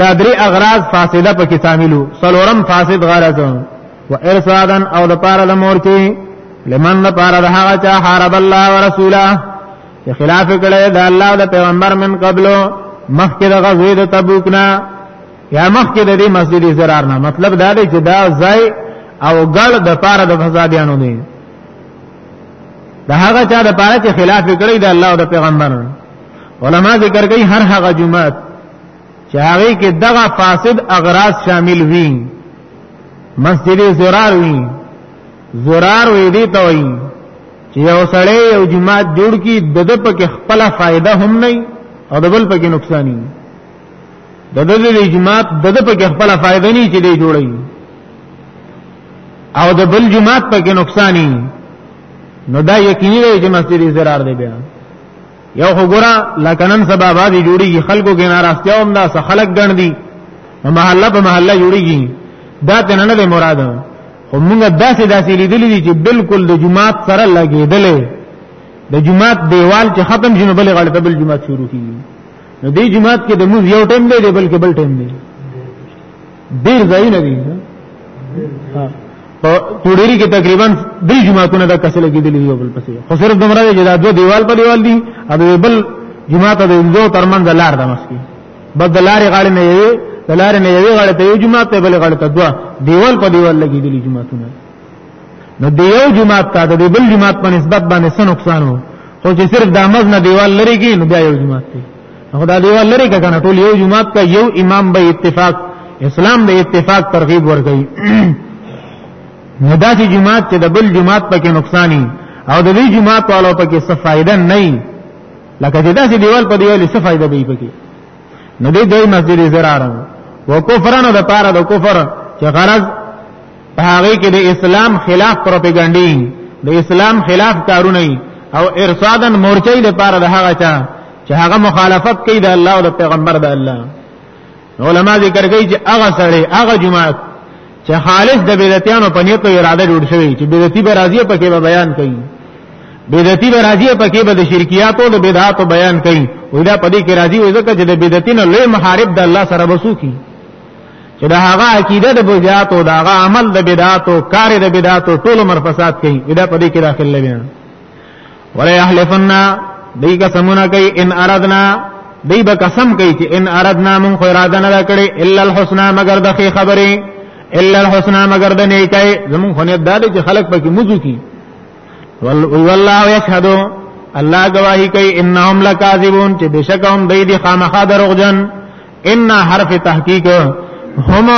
دا درې اغراض فاسده په کې شاملو سلورم فاسد غرض و ارصادن او د پاره د مور کې لمن د پاره د هغه چا حارب الله ورسوله چې خلاف کړي د الله او د پیغمبر من قبلو مخکې د غزوې د تبوک نه یا مخکې د دې مسجد زرار نه مطلب دا دی چې دا ځای او ګړ د پاره د فسادیانو دی د هغه چا د پاره چې خلاف کړي د الله او د پیغمبر علما ذکر کوي هر هغه جماعت چې هغه کې دغه فاسد اغراض شامل وي مسجد زرار وي زرار وي دي ته وي چې یو سړی یو جماعت جوړ کی د د پکې خپل فائدہ هم نه او د بل پکې نقصان نه د د د جماعت د د پکې خپل فائدہ نه چې دی جوړي او د بل جماعت پکې نقصان نه نو دا یقیني دی چې مسجد زرار دی بیا یو خو ګورا لکنن سبا باندې جوړیږي خلکو کې ناراضتیا هم دا خلک ګڼ دي محله په محله جوړیږي دا ته نه دی مراد خو موږ داسې داسې لیدلې دي چې بالکل د جمعات سره لګېدلې د جمعات دیوال چې ختم شنو بلې غړ ته بل جمعات شروع کیږي نو دې جمعات کې د موږ یو ټیم دی بلکې بل ټیم دی ډیر ځای نه دی په ټوډيري کې تقریبا درې جماعتونه دا کسل کېدلې یو بل پسې خو صرف دومره دی چې دا دوه دیوال په دیوال دي او بل جماعت د دوه ترمن د لار د مسکی بس د لارې غاړې نه یوي د لارې نه یوي غاړې ته یو جماعت ته بل غاړې ته دوه دیوال په دیوال لګېدلې جماعتونه نو د یو جماعت ته د بل جماعت په نسبت باندې څه نقصان وو خو چې صرف د مز نه دیوال لري کې نو بیا یو جماعت دی خدا دیوال لري کنه ټول یو جماعت کا یو امام به اتفاق اسلام به اتفاق ترغیب ورکړي نه دا چې جماعت چې د بل جماعت پکې نقصانی او د دې جماعت والو پکې څه فائدہ نه وي لکه چې دا چې دیوال په دیوال څه فائدہ به پکې نه دې دوی مسجد زرار وکفرانو د پاره د کفر چې غرض په هغه کې د اسلام خلاف پروپاګاندا د اسلام خلاف کارونه او ارصادا مورچې لپاره د هغه چا چې هغه مخالفت کوي د الله او د پیغمبر د الله علما ذکر کوي چې هغه سره هغه جماعت چې خالص د بدعتانو په نیت او اراده جوړ شوی چې بدعتي به راضیه پکې به بیان کوي بدعتي به راضیه پکې به د شرکیات او د بدعات بیان کوي ودا پدې کې راضي وي ځکه چې د بدعتین لوی محارب د الله سره وسو کی چې دا هغه عقیده د بدعات او دا هغه عمل د بدعات او کار د بدعات او ټول عمر فساد کوي دا په دې کې داخل لوي ولا يحلفنا دې قسمونه کوي ان اردنا دې به قسم کوي چې ان اردنا من خو اراده نه کړې الا الحسنى مگر د خې خبرې الا الحسنى مگر د نیکای زمون خو نه داله چې خلق پکې موضوع کی والله يشهد الله گواہی کوي انهم لکاذبون چې بشکهم دې دي خامخا دروغجن ان حرف تحقیق هم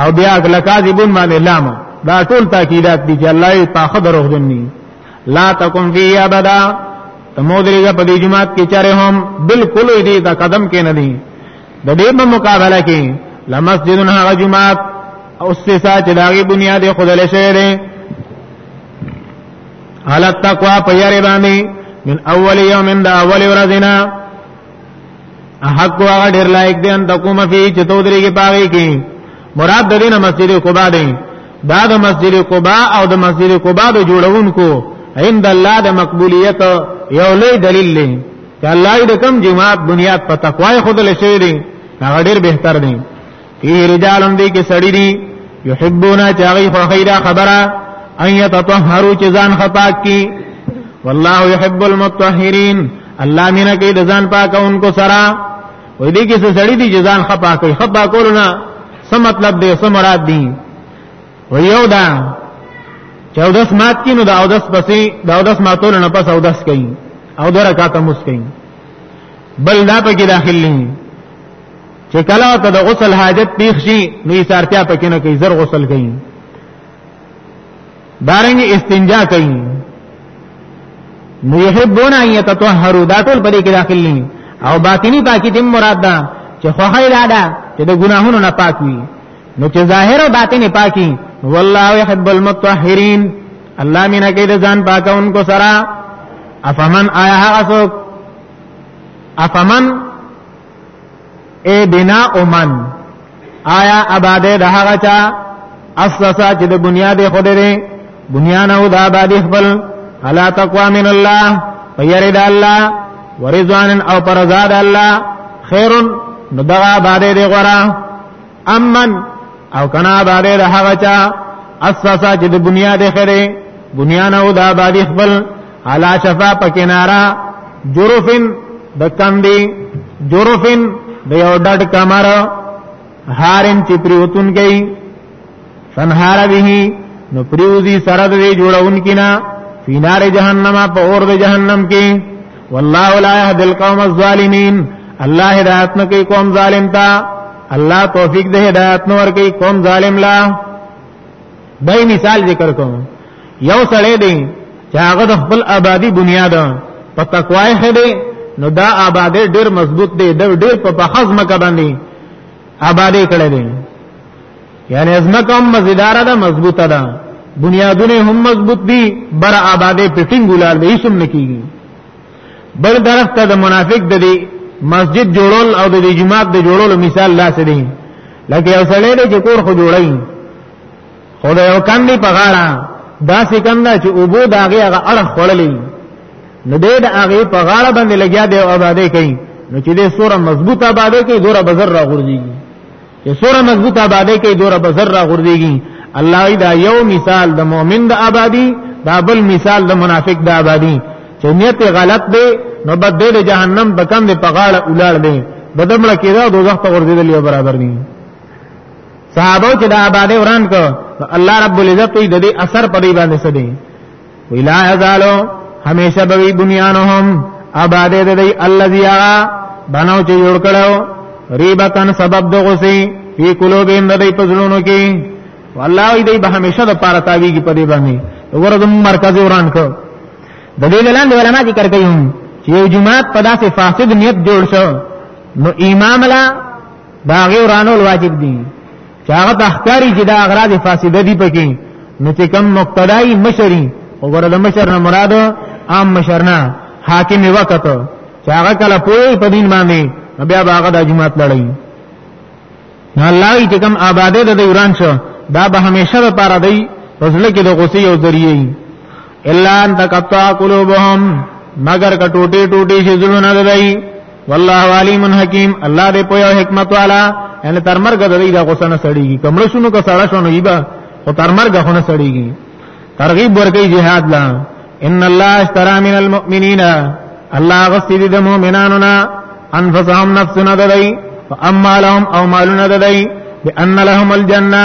او بیا لکاذبون باندې لام دا ټول تاکیدات دي چې الله یې پاخه دروغ دني لا تکم فی ابدا تمودریګه په دې جماعت کې چاره هم بالکل دې دا قدم کې نه دي د دې په مقابله کې لمسجدن هغه جماعت او سسا چې داغي بنیاد خدای شه لري علت تقوا په یاري باندې من اول یوم دا اول ورځینا حق هغه ډیر لایق دی ان تقوم فی چې تو درې کې پاږي کې مراد دینه مسجد قباء دی دا د مسجد قباء او د مسجد قباء د جوړونکو عند الله د مقبولیت یو لوی دلیل دی چې الله دې کوم جماعت بنیاد په تقوا خود لشي دی هغه ډیر بهتر دی فيه رجال دې کې سړی دي يحبون چاغي خو خیره خبره ان يتطهروا چې ځان خطاک کی والله يحب المطهرين الله مینه کوي د ځان پاکونکو سره وې دې کې څه سړی دي چې ځان خپا کوي خپا کولونه څه مطلب دی څه مراد دی و یو دا چې او داس مات کینو دا او داس پسې دا او داس ماتول نه پس او داس کوي او درکاته مس کوي بل دا پکې داخل نه چې کله ته د غسل حاجت پیښ شي نو یې سارتیا پکې نه کوي زر غسل کوي دارنګ استنجا کوي نو يحبون ان يتطهروا دا ټول پرې کې داخل نه او باطنی پاکی تیم مراد ده چې خوخه دا ده چې د ګناهونو نه پاک وي نو چې ظاهر او باطنی پاکی والله يحب المطهرين الله مینا کې د ځان پاکونکو سره افمن آیا هغه څوک افمن اے بنا اومن آیا آباده د هغه چا اساسا چې د بنیاد خوده دی بنیان او د آبادی خپل الا تقوا من الله ويرد الله ورضوان او پرزاد الله خیر نو دغه آباده دی غره امن او کنا آباد دې هغه چا اساسا چې د بنیاد خره بنیاد او د آبادی خپل علا شفا په کنارا جروفن د کندې جروفن د یو ډډ کمر هارن چې پریوتون گئی فنهار به نو پریوزی سره د جوړون کینا فی نار جهنم په اور د جهنم کې والله لا يهدي القوم الظالمين الله هدایت نه کوي قوم ظالم ته الله توفیق د هدایت نور کوي قوم ظالم لا دای مثال ذکر کوم یو سړی دی چې هغه د خپل آبادی بنیاد په تقوای خدي نو دا آبادی ډیر مضبوط دی ډیر په خزمه کې باندې آبادی کړی دی یعنی ازمکه هم مزیدار ده مضبوطه ده بنیادونه هم مضبوط دي بر آباده پټینګ ولر دي سم نکیږي بل طرف ته د منافق د دې مسجد جوړول او د جماعت د جوړولو مثال لا څه دي لکه یو سړی دی چې کور خو جوړای خو دا یو کم دی په غاړه دا څه کم نه چې اوبو داغه هغه اړه خړلې نو دې د هغه په غاړه باندې لګیا دی او آباده کوي نو چې دې سوره مضبوطه آباده کوي ګوره بزر را غورځي چې سوره مضبوطه آبادی کوي دوره بزر را غرديږي الله دا یو مثال د مؤمن د آبادی دا بل مثال د منافق د آبادی چې نیت غلط دی نو بدل جهنم بکم دی پغاړه ولاړ دی بدمړه کېدا دوزخ ته ورزيدل یو برابر دي صحابه چې د آبادی وران کو الله رب العزت د دې اثر په دې باندې سدي ولا یزالو همیشه بوی بنیانهم آباد د دی الذی بناو چې جوړ کړو ریبتن سبب د غسی فی قلوبهم د دی پزلونو کې والله دې به همیشه د پاره تاویږي په دې باندې وګوره مرکز وران کو د دې لاندې علما ذکر کوي چې یو جماعت په داسې فاسد نیت جوړ شو نو امام لا دا غیر رانول واجب دي چې هغه تخکاری چې دا اغراض فاسده دي پکې نو چې کم مقتدای مشری وګوره د مشر نه مراد عام مشر نه حاکم وخت چې هغه کله پوي په دین باندې بیا هغه د جماعت لړۍ نه الله چې کم آباده د ایران شو دا به همیشه لپاره دی پسله کې د غصې او ذریعہ الا ان تقطع قلوبهم مگر کټوټي ټوټي شي زړونه دای والله علیم حکیم الله دې په حکمت والا ان تر مرګ د دې د غسن سړیږي کمر شنو کا سړا شنو یبا او تر مرګ خونه سړیږي ترغیب ورکې jihad لا ان الله اشترى من المؤمنین الله غسید د مؤمنانو نا انفسهم نفسنا دای فاما لهم او مالنا دای بان لهم الجنه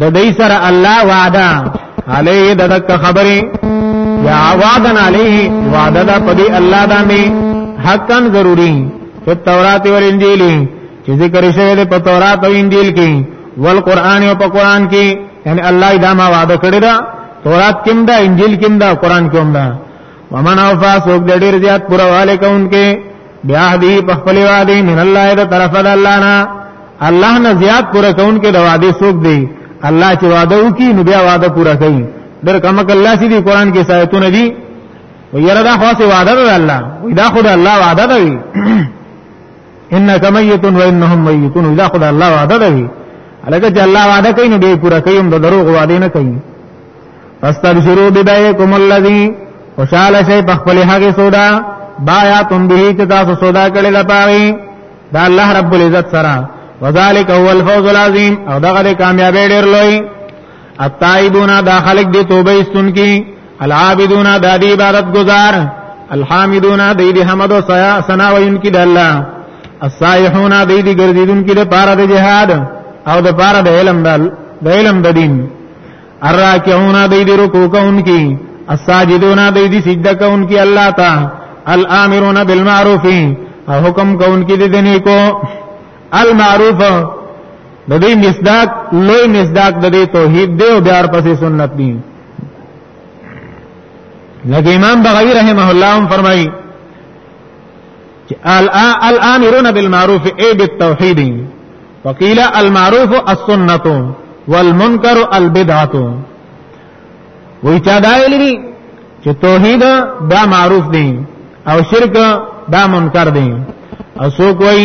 د دې سره الله وعده علیه د دک خبرې یا وعدن علیه وعده د پدی الله باندې حقا ضروری په تورات او انجیل چې ذکر شوی د په تورات او انجیل کې ول قران او په قران کې یعنی الله دا ما وعده کړی دا تورات کې دا انجیل کې دا قران کې دا ومن اوفا سوک دې ډېر زیات پرواله کوونکې بیا دې په خپل وعده من الله دې طرف د الله نه الله نه زیات پر کوونکې د وعده سوک دی الله چې وعده وکي نو بیا وعده پورا کوي در کما کله سي دي قران کې سایتونه دي ويره دا خاصه وعده ده الله دا خدای الله وعده ده انک میت و انهم میتون اذا خدای الله وعده دی الګه چې الله وعده کوي نو به پورا کوي هم د دروغ وعده نه کوي فاستبشروا ببيعكم الذي خوشاله شي په خپل هغه سودا بایا تم به چې تاسو سودا کړی دا پاوي دا الله رب العزت سره وذالک هو الفوز العظیم او دغه د کامیابی ډیر لوی التائبون دا خلق دی توبه استون کی العابدون دا دی عبادت گزار الحامدون دی دی حمد و ثنا و ان کی د الله الصائحون دی دی ګرځیدون کی د پاره د جهاد او د پاره د علم د علم د دین الراکعون دی دی رکوع کوونکی الساجدون دی دی سجده کوونکی الله تا الامرون بالمعروف او حکم کوونکی دی دنی کو المعروف د دې مصداق لوی مصداق د دې توحید دی او بیا پسې سنت دی لکه امام بغوی رحمه الله هم فرمایي چې الامرون بالمعروف ای بالتوحید وقیل المعروف السنت والمنکر البدعه وی چا دا ویلی چې توحید دا معروف دی او شرک دا منکر دی او سو کوئی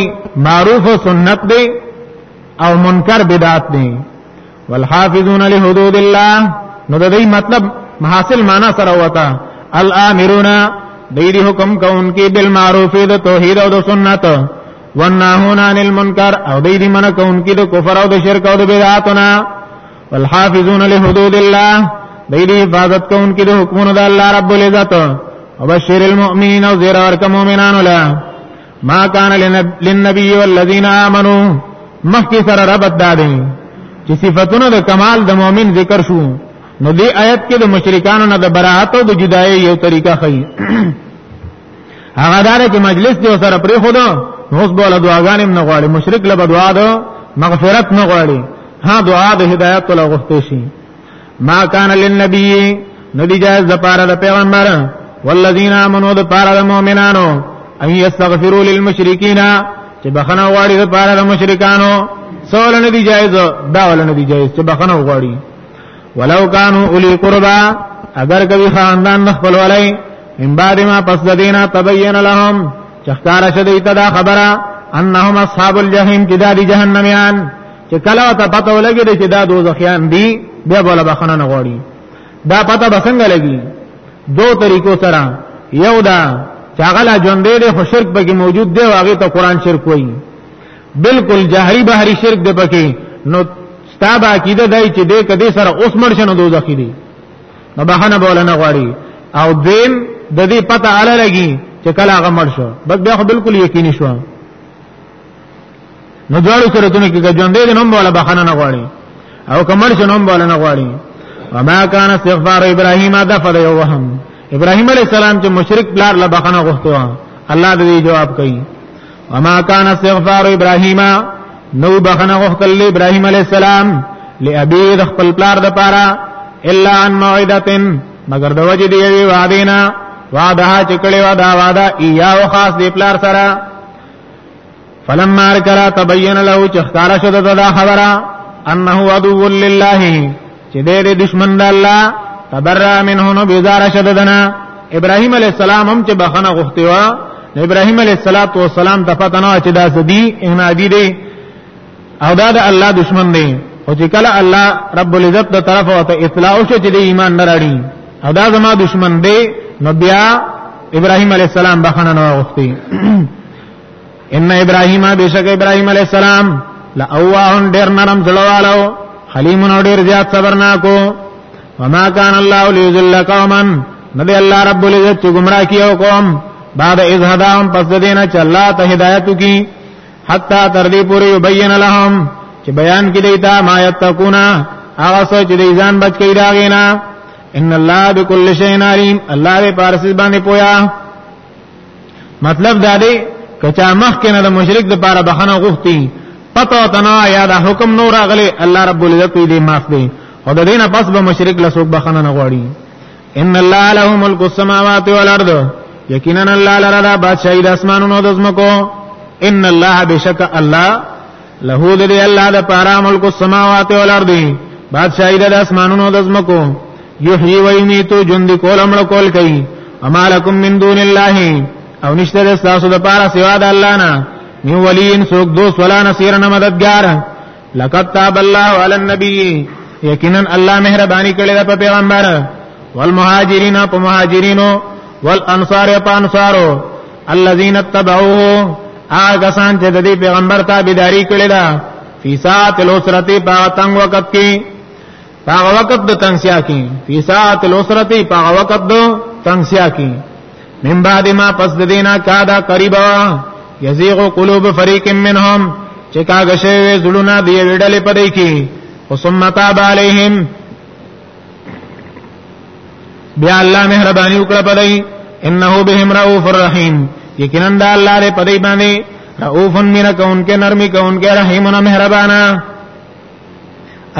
معروف و سنت دی او منکر بدعت دی والحافظون لحدود الله نو د دې مطلب حاصل معنا سره وتا الامرون دې حکم کوونکې بالمعروف د توحید او د سنت والناهون عن المنکر او دې دې منه کوونکې د کفر او د شرک او د بدعاتنا والحافظون لحدود الله دې دې حفاظت کوونکې د حکمونو د الله رب العزت او بشیر المؤمنین او زیر ورک مؤمنانو له ما کان للنبي والذین آمنو مخکې سره ربط دادې چې صفاتونه د کمال د مؤمن ذکر شو نو دې آیت کې د مشرکانو نه د براءت او د جدای یو طریقه خي هغه دار چې مجلس دی سره پرې خو دا اوس به له دعاګانې نه غواړي مشرک له دعا ده مغفرت نه غواړي ها دعا د هدایت له غوښتې شي ما کان للنبی ندی جائز د پاره د پیغمبر والذین آمنو د پاره د مؤمنانو ان یستغفروا للمشرکین چې بخنه غواړي د پاره د مشرکانو سوال ندی جائز دا ول ندی جائز چې بخنه غواړي ولو کانو اولی قربا اگر کوي خاندان خپل ولای من بعد ما پس د دینه تبین لهم چخکار شدی ته دا خبره انهم اصحاب الجحیم چې دا دی جهنميان چې کله ته پته ولګی چې دا دوزخیان دي بیا بوله بخنه نه غواړي دا پته بسنګ لګي دو طریقو سره یو دا چاغلا ژوندې د شرک به موجود دی واغې ته قران شرک وایي بالکل جهري بهري شرک دی پکې نو ستاب عقیده دای چې دې کدي سره اوس مرشنه دوزخ دي نو بهانه بوله نه غواړي او دیم د دې پته اله لګي چې کله هغه مړ شو بس بیا خو بالکل یقیني شو نو دواړو سره تونه کې ژوندې د نوم بوله بهانه نه غواړي او کمر شو نوم بوله نه غواړي وما كان استغفار ابراهيم ده فد یو وهم ابراهيم عليه السلام چې مشرک بلار لبخنه غوښته الله دې جواب کوي وما كان استغفار ابراهيم نو بخنه غختل ابراهيم عليه السلام لابي د خپل پلار د پاره الا عن موعدتن مگر د وجه دی وی وعدینا وعده چې کړي وعده وعده ایا او خاص دی پلار سره فلما ارکرا تبین له چې ښکارا شو د خبره انه عدو لله چې دې دې دشمن د الله تبرأ منه نو بیزار شددنا ابراهيم عليه السلام هم چې بخنه غوښتي و ابراهيم عليه السلام ته پته نه چې دا سدي ان عادي دي او دا د الله دشمن دی او چې کله الله رب العزت د طرف او ته اطلاع شو چې د ایمان نه راړي او دا زما دشمن دی نو بیا ابراهيم عليه السلام بخنه نه غوښتي ان ابراهیم بشک ابراهیم علی السلام لا اواه ډیر نرم زړوالو حلیم نو ډیر زیات صبرناکو وما کان الله لیذل قوما نبی الله رب العزت چې گمراه کیو قوم بعد اذ هداهم پس دینه چې الله ته هدایت کی حتا تر دې پورې یبین لهم چې بیان کې دیتا ما یتقونا هغه څه چې ځان بچ کړي راغینا ان الله بكل شيء عليم الله به پارسي باندې پویا مطلب دا دی کچا مخ کې نه د مشرک د پاره بخنه غوښتي پتو تنا یا د حکم نور اغلی الله رب العزت دې معاف دی او د دینه پس به مشرک له سوق بخنه نه غواړي ان الله له ملک السماوات والارض یقینا الله لرا بادشاہی د اسمانونو د زمکو ان الله بشک الله له دې الله د پاره ملک السماوات والارض بادشاہی د اسمانونو د زمکو یحیی و یمیتو جند کول امر کول کوي اما لکم من دون الله او نشته د تاسو د پاره سوا د الله نه نیو ولین سوک دوست ولا نصير نه مددگار لقد تاب الله علی النبی یقینا الله مهرباني کړې ده په پیغمبر والمهاجرین په مهاجرینو والانصار په انصارو الذين اتبعوه هغه سان چې د دې پیغمبر تابعداري کړې ده فی ساعت الاسرتی په تنگ وخت کې په وخت د تنگسیا کې فی ساعت الاسرتی په وخت د تنگسیا کې من بعد ما پس د دینا کا دا قریبا یزیغ قلوب فریق منهم چې کاغه شوی زړونه دی ویډلې پدې کې وسمتا علیهم بیا الله مهرباني وکړه په دای انه بهم رؤوف الرحیم یقینا دا الله دې په دای باندې رؤوف مینا کون کې نرمي کون کې رحیم نه مهربانا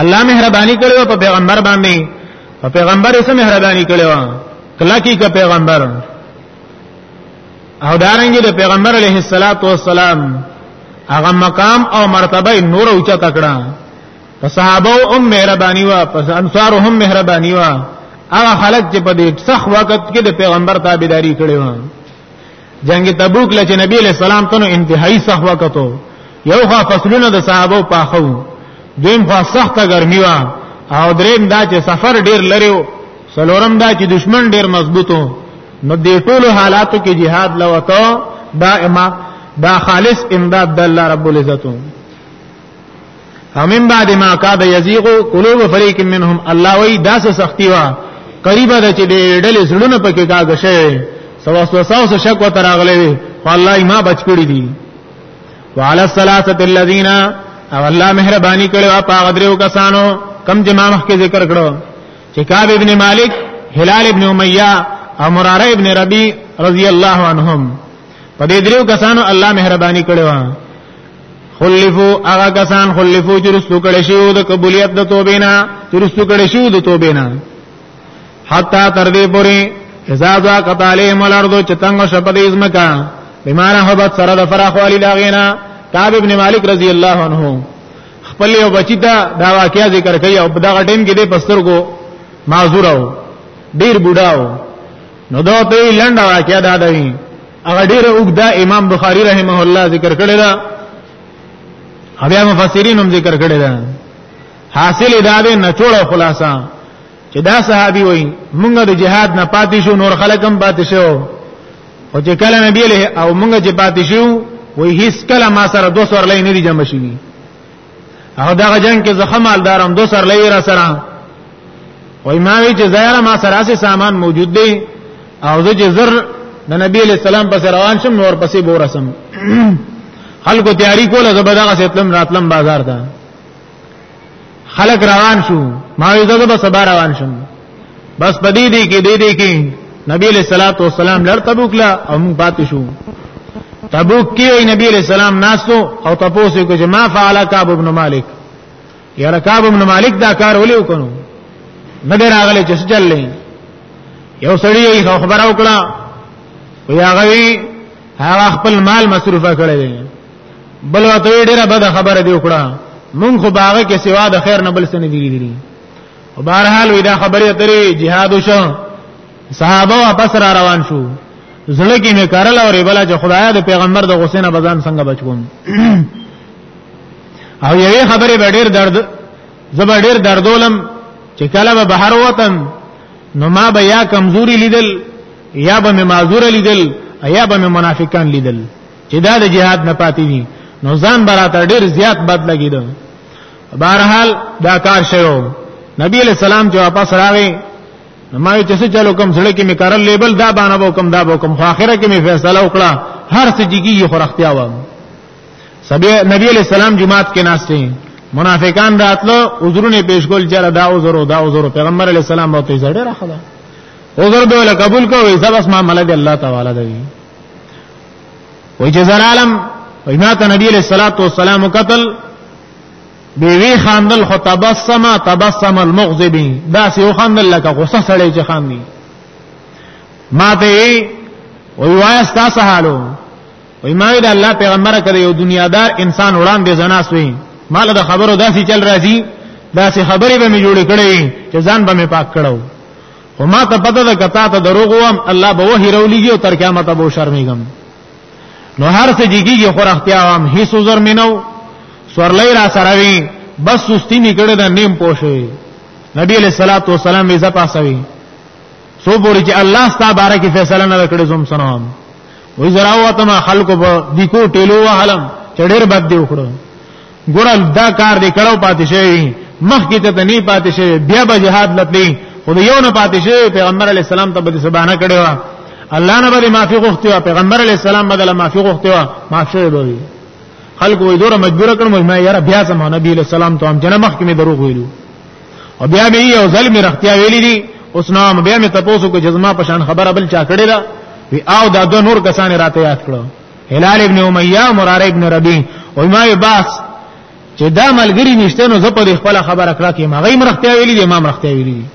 الله مهرباني کړو په پیغمبر باندې په پیغمبر یې مهرباني کړو کله کې کا پیغمبر او دارنګي د پیغمبر علیه الصلاۃ والسلام هغه مقام او مرتبه نور اوچا تکړه په صحابه هم مهرباني وا په انصار هم مهرباني وا هغه خلک چې په دې سخت وخت کې د پیغمبر تابعداري کړې و جنگ تبوک لچ نبی علیہ السلام ته انتهایی سخت وخت و یو خو فصلونه د صحابه پاخو دیم خو سخت ګرمي وا او دریم دا چې سفر ډیر لري و سلورم دا چې دشمن ډیر مضبوطو نو دې ټولو حالاتو کې jihad لوته دا اما دا خالص امداد د الله رب العزتو همین بعد ما کاد یزیغ قلوب فریق منهم الله وی داس سختی وا قریبه د چې ډېر زړونه پکې کاږي شوی سوسوسه او شک وتر اغلې وی والله ما بچ کړی دي وعلى الثلاثه الذين او الله مهرباني کړو په غدرو کسانو کم جما مخ کې ذکر کړو چې کعب ابن مالک هلال ابن امیہ او مراره ابن ربی رضی الله عنهم په دې درو کسانو الله مهرباني کړو خلفو هغه کسان خلفو چې رسو کړي شو د قبولیت د توبې نه چې رسو کړي شو د توبې نه حتا تر دې پوري اذا ذا قتاله ملرد چې تنگ شپد ازمکا بیمار حبت سره د فراخ والی لاغینا کعب ابن مالک رضی الله عنه خپل یو بچی ته دا واقعیا ذکر کوي او دا ټیم کې د پستر کو معذور او ډیر بوډاو نو دا ته لنډه واقعیا دا دی هغه ډیره وګدا امام بخاری رحمه الله ذکر کړی دا بیا مفسرین هم ذکر کړی دا حاصل دا دی نچوړ خلاصہ چې دا صحابي وای مونږ د جهاد نه پاتې شو نور خلک هم پاتې شو او چې کله نبی له او مونږ چې پاتې شو وای هیڅ کله ما سره دوه سور لای نه دي جمع شي او دا جنگ کې زخه مالدارم دو سر لوي را سره وای ما وی چې زیاره ما سره اسې سامان موجود دی او زه چې زر د نبی علی السلام پس روان شم نور پسې بورسم خلکو تیاری کوله زبدغه ستلم راتلم بازار ته خلک روان شو ما وی زه به سبا روان شم بس په دې دې کې دې دې کې نبی علیہ الصلوۃ والسلام لړ تبوک لا او موږ پاتې شو تبوک کې نبی علیہ السلام ناسو او تاسو کو چې ما فعل کعب ابن مالک یا کعب ابن مالک دا کار ولې وکړو نه ډیر اغله چې چللې یو سړی یې خبر او کړه ویا غوي هغه خپل مال مصرفه کړی دی بل وته ډیره بده خبره دی وکړه مونږ خو باغه کې سوا د خیر نه بل څه نه دی لیدلی او بهرحال وی دا خبره ترې jihad وشو صحابه واپس را روان شو زړه کې مې کارل او بل چې خدای د پیغمبر د غصې نه بزان څنګه بچ کوم او یوې خبرې به ډېر درد زبر ډېر دردولم چې کله به بهر وتم نو ما به یا کمزوري لیدل یا به معذور لیدل یا به منافقان لیدل چې دا د جهاد نه پاتې دي نو ځان براته ډېر زیات بد لګیدل بهرحال دا کار شوی نبی علیہ السلام چې واپس راغی ما یې چې چلو کوم سره کې می کارل لیبل دا باندې وو کوم دا وو کوم خو اخره کې می فیصله وکړه هر څه جګي خو رختیا و سبي نبی علیہ السلام جمعات کې ناشته منافقان راتلو عذرونه پیش کول چې دا عذر او دا عذر پیغمبر علیہ السلام به ته زړه راخلا عذر به له قبول کوي سب اسما ملګ الله تعالی دی وای چې زرالم وای ما ته نبی علیہ الصلوۃ والسلام قتل دی وی خاندل خو تبسم تبسم المغضب دا سی او خاندل لکه غصه سړی چې خاندي ما ته وی وای ستا سهالو وی ما وی د الله پیغمبر کړي یو دنیادار انسان وړاندې زناس وی مال د خبرو داسې چل راځي داسې خبرې به می جوړ کړي چې ځان به می پاک کړو خو ما ته پته ده کته ته دروغ وم الله به وحی رولیږي او تر قیامت به شرمېږم نو هر څه جګیږي خو رختیا هم هیڅ عذر مینو سورلې را سره وي بس سستی نکړه د نیم پوښي نبی علیہ الصلوۃ والسلام یې زپاسوي سو پوری چې الله ستا بارے کې فیصله نه کړې زم سنوم وې زراوته ما خلکو په دیکو ټیلو وهلم چډیر بد دی وکړو ګورل دا کار دې کړو پاتې شي مخ کې ته نه پاتې شي بیا به جهاد لپی خو د یو نه پاتې شي پیغمبر علی السلام ته به سبانه کړو الله نه به معافي غوښتي او پیغمبر علی السلام بدله معافي غوښتي او معاف شوی به وي خلق وې دوره مجبور کړم ما یاره بیا سم نبی علی السلام ته هم جنمخ کې مې دروغ ویلو او بیا مې یو ځل مې رختیا ویلې دي اوس نو بیا مې تاسو کو جزما پشان خبره بل چا کړې ده وی او دا دو نور کسان راته یاد کړو هلال ابن امیہ مراره ابن ربی او ما باس چې دا ملګری نشته نو زه په خپل خبره کړه کې ما غي مرختیا ویلي دي ما مرختیا ویلي دي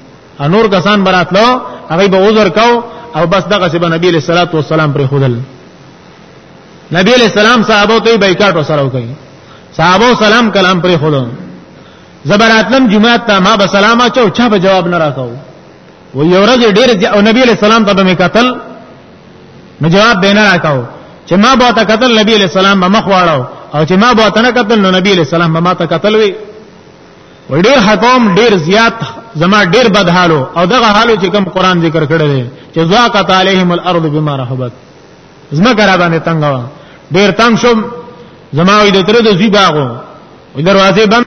انور کسان براتلو هغه به عذر کو او بس دغه سبا نبی علیہ الصلوۃ والسلام پر خودل نبی علیہ السلام صحابه ته بایکاټ وسره وکړي صحابه سلام کلام پر خودل زبراتلم جمعه ته ما به سلام اچو چا به جواب نه راکاو و یو ورځ ډیر او نبی علیہ السلام ته به قتل نو جواب به نه راکاو چې ما به تا قتل نبی علیہ السلام به مخواړو او چې ما به تا نه قتل نو نبی علیہ السلام به ما ته قتل وی ډیر حکم ډیر زیات زما ډیر بد حالو او دغه حالو چې کوم قران ذکر کړی دی چې ذاقت علیهم الارض بما رحبت زما کرا باندې تنگ وا ډیر تنگ شوم زما وې د تر د زی باغو وې دروازه بند